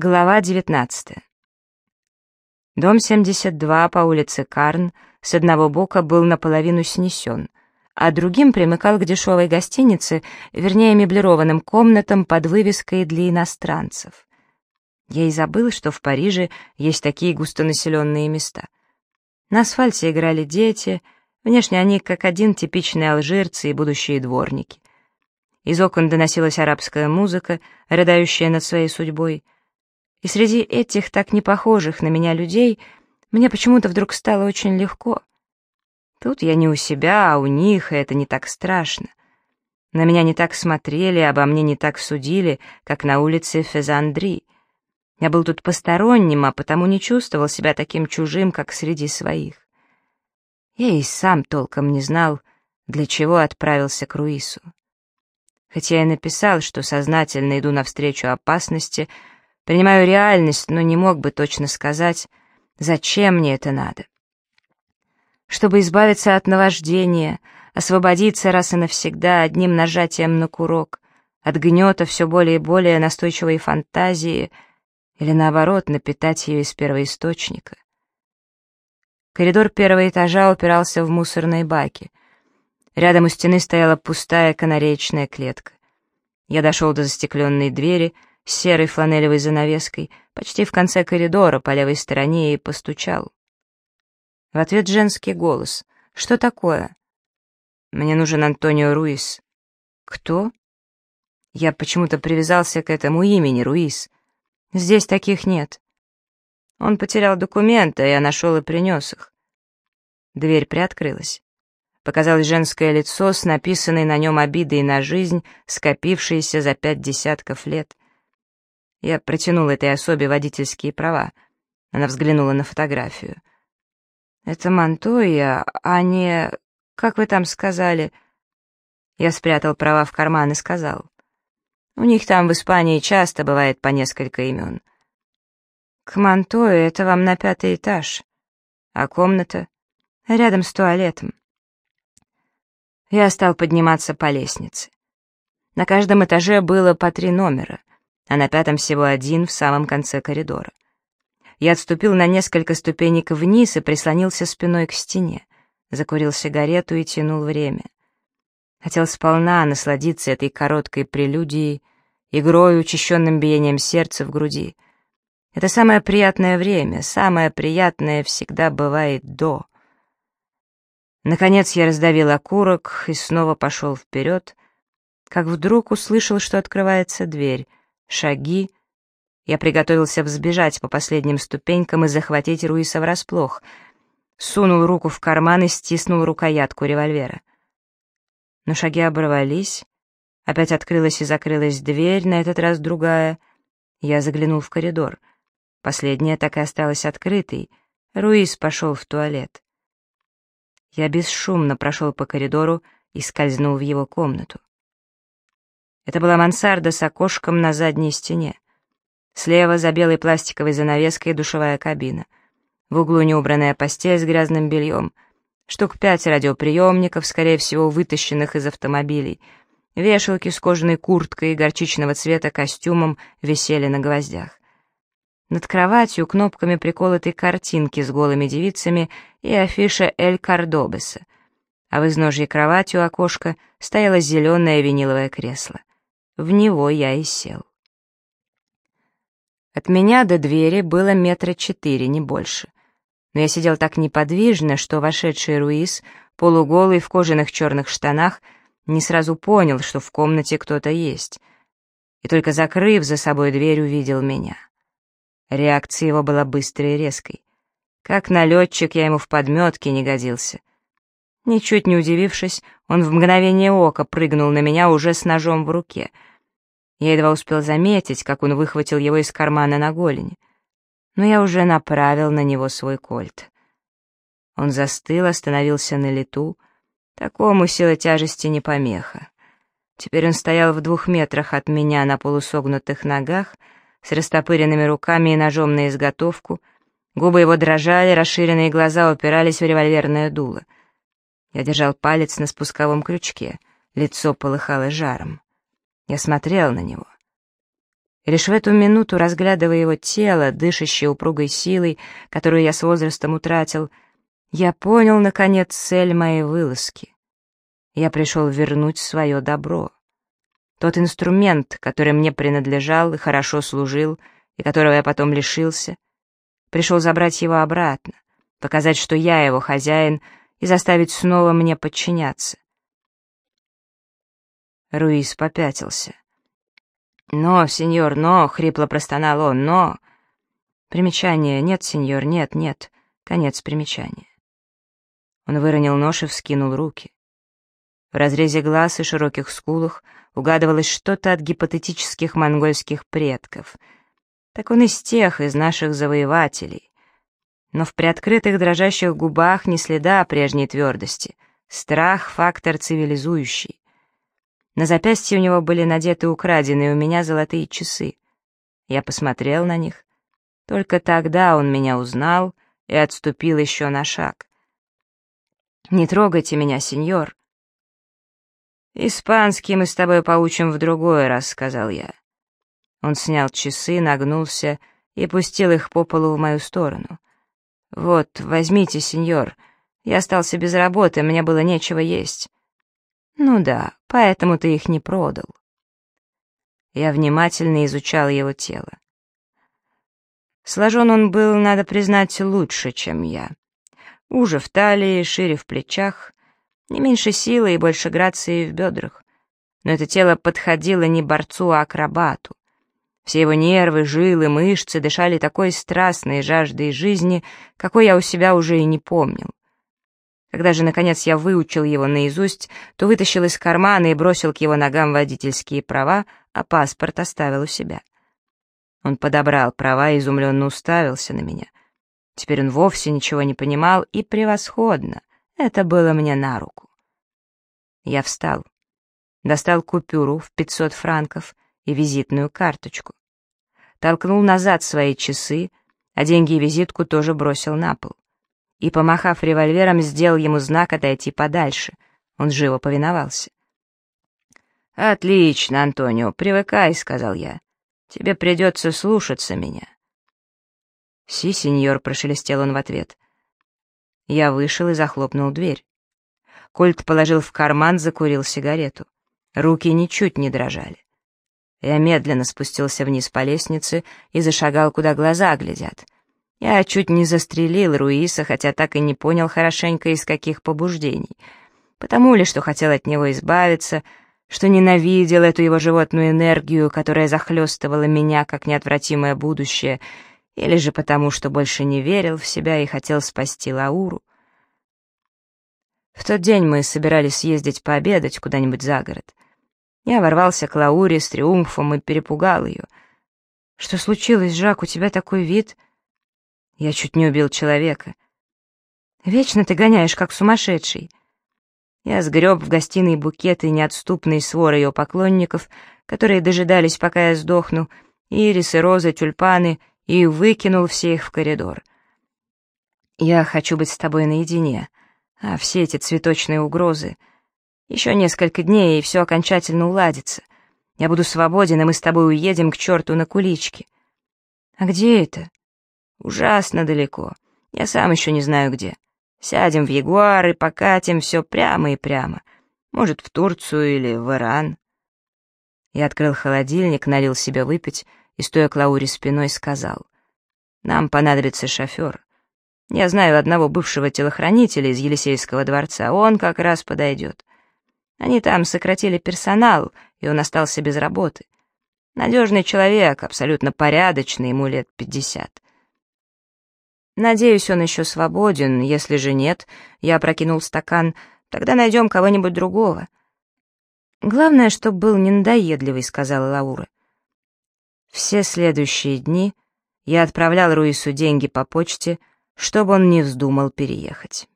Глава 19. Дом 72 по улице Карн с одного бока был наполовину снесен, а другим примыкал к дешевой гостинице, вернее меблированным комнатам под вывеской для иностранцев. Я и забыл, что в Париже есть такие густонаселенные места. На асфальте играли дети, внешне они как один типичные алжирцы и будущие дворники. Из окон доносилась арабская музыка, рыдающая над своей судьбой — и среди этих так не похожих на меня людей мне почему-то вдруг стало очень легко. Тут я не у себя, а у них, и это не так страшно. На меня не так смотрели, обо мне не так судили, как на улице Фезандри. Я был тут посторонним, а потому не чувствовал себя таким чужим, как среди своих. Я и сам толком не знал, для чего отправился к Руису. Хотя я написал, что сознательно иду навстречу опасности — Принимаю реальность, но не мог бы точно сказать, зачем мне это надо. Чтобы избавиться от наваждения, освободиться раз и навсегда одним нажатием на курок, от гнета все более и более настойчивой фантазии, или наоборот, напитать ее из первоисточника. Коридор первого этажа упирался в мусорные баки. Рядом у стены стояла пустая канареечная клетка. Я дошел до застекленной двери — с серой фланелевой занавеской, почти в конце коридора по левой стороне и постучал. В ответ женский голос. «Что такое?» «Мне нужен Антонио Руис». «Кто?» Я почему-то привязался к этому имени, Руис. Здесь таких нет. Он потерял документы, я нашел и принес их. Дверь приоткрылась. Показалось женское лицо с написанной на нем обидой на жизнь, скопившейся за пять десятков лет. Я протянул этой особе водительские права. Она взглянула на фотографию. «Это Монтойя, а не... Как вы там сказали?» Я спрятал права в карман и сказал. «У них там в Испании часто бывает по несколько имен». «К Монтойе это вам на пятый этаж. А комната?» «Рядом с туалетом». Я стал подниматься по лестнице. На каждом этаже было по три номера а на пятом всего один в самом конце коридора. Я отступил на несколько ступенек вниз и прислонился спиной к стене, закурил сигарету и тянул время. Хотел сполна насладиться этой короткой прелюдией, игрой, учащенным биением сердца в груди. Это самое приятное время, самое приятное всегда бывает до. Наконец я раздавил окурок и снова пошел вперед, как вдруг услышал, что открывается дверь — шаги. Я приготовился взбежать по последним ступенькам и захватить Руиса врасплох. Сунул руку в карман и стиснул рукоятку револьвера. Но шаги оборвались. Опять открылась и закрылась дверь, на этот раз другая. Я заглянул в коридор. Последняя так и осталась открытой. Руис пошел в туалет. Я бесшумно прошел по коридору и скользнул в его комнату. Это была мансарда с окошком на задней стене. Слева за белой пластиковой занавеской душевая кабина. В углу неубранная постель с грязным бельем. Штук пять радиоприемников, скорее всего, вытащенных из автомобилей. Вешалки с кожаной курткой и горчичного цвета костюмом висели на гвоздях. Над кроватью кнопками приколоты картинки с голыми девицами и афиша «Эль Кардобеса», а в изножье кровати у окошка стояло зеленое виниловое кресло. В него я и сел. От меня до двери было метра четыре, не больше. Но я сидел так неподвижно, что вошедший Руис, полуголый в кожаных черных штанах, не сразу понял, что в комнате кто-то есть. И только закрыв за собой дверь, увидел меня. Реакция его была быстрой и резкой. Как налетчик я ему в подметке не годился. Ничуть не удивившись, он в мгновение ока прыгнул на меня уже с ножом в руке — я едва успел заметить, как он выхватил его из кармана на голени. Но я уже направил на него свой кольт. Он застыл, остановился на лету. Такому сила тяжести не помеха. Теперь он стоял в двух метрах от меня на полусогнутых ногах, с растопыренными руками и ножом на изготовку. Губы его дрожали, расширенные глаза упирались в револьверное дуло. Я держал палец на спусковом крючке, лицо полыхало жаром. Я смотрел на него. И лишь в эту минуту, разглядывая его тело, дышащее упругой силой, которую я с возрастом утратил, я понял, наконец, цель моей вылазки. Я пришел вернуть свое добро. Тот инструмент, который мне принадлежал и хорошо служил, и которого я потом лишился, пришел забрать его обратно, показать, что я его хозяин, и заставить снова мне подчиняться. Руис попятился. «Но, сеньор, но!» — хрипло простонал он. «Но!» Примечание. «Нет, сеньор, нет, нет». Конец примечания. Он выронил нож и вскинул руки. В разрезе глаз и широких скулах угадывалось что-то от гипотетических монгольских предков. Так он из тех, из наших завоевателей. Но в приоткрытых дрожащих губах ни следа прежней твердости. Страх — фактор цивилизующий. На запястье у него были надеты украденные у меня золотые часы. Я посмотрел на них. Только тогда он меня узнал и отступил еще на шаг. «Не трогайте меня, сеньор». «Испанский мы с тобой поучим в другой раз», — сказал я. Он снял часы, нагнулся и пустил их по полу в мою сторону. «Вот, возьмите, сеньор. Я остался без работы, мне было нечего есть. «Ну да, поэтому ты их не продал». Я внимательно изучал его тело. Сложен он был, надо признать, лучше, чем я. Уже в талии, шире в плечах, не меньше силы и больше грации в бедрах. Но это тело подходило не борцу, а акробату. Все его нервы, жилы, мышцы дышали такой страстной жаждой жизни, какой я у себя уже и не помнил. Когда же, наконец, я выучил его наизусть, то вытащил из кармана и бросил к его ногам водительские права, а паспорт оставил у себя. Он подобрал права и изумленно уставился на меня. Теперь он вовсе ничего не понимал, и превосходно. Это было мне на руку. Я встал, достал купюру в 500 франков и визитную карточку. Толкнул назад свои часы, а деньги и визитку тоже бросил на пол и, помахав револьвером, сделал ему знак отойти подальше. Он живо повиновался. «Отлично, Антонио, привыкай», — сказал я. «Тебе придется слушаться меня». «Си, сеньор», — прошелестел он в ответ. Я вышел и захлопнул дверь. Кольт положил в карман, закурил сигарету. Руки ничуть не дрожали. Я медленно спустился вниз по лестнице и зашагал, куда глаза глядят — я чуть не застрелил Руиса, хотя так и не понял хорошенько, из каких побуждений. Потому ли, что хотел от него избавиться, что ненавидел эту его животную энергию, которая захлестывала меня, как неотвратимое будущее, или же потому, что больше не верил в себя и хотел спасти Лауру. В тот день мы собирались съездить пообедать куда-нибудь за город. Я ворвался к Лауре с триумфом и перепугал ее. «Что случилось, Жак, у тебя такой вид?» Я чуть не убил человека. Вечно ты гоняешь, как сумасшедший. Я сгреб в гостиной букеты неотступной своры ее поклонников, которые дожидались, пока я сдохну, ирисы, розы, тюльпаны, и выкинул все их в коридор. Я хочу быть с тобой наедине, а все эти цветочные угрозы... Еще несколько дней, и все окончательно уладится. Я буду свободен, и мы с тобой уедем к черту на кулички. А где это? Ужасно далеко. Я сам еще не знаю где. Сядем в Ягуар и покатим все прямо и прямо. Может, в Турцию или в Иран. Я открыл холодильник, налил себе выпить и, стоя к Лауре спиной, сказал. «Нам понадобится шофер. Я знаю одного бывшего телохранителя из Елисейского дворца. Он как раз подойдет. Они там сократили персонал, и он остался без работы. Надежный человек, абсолютно порядочный, ему лет пятьдесят. Надеюсь, он еще свободен. Если же нет, я прокинул стакан, тогда найдем кого-нибудь другого. Главное, чтобы был не надоедливый, сказала Лаура. Все следующие дни я отправлял Руису деньги по почте, чтобы он не вздумал переехать.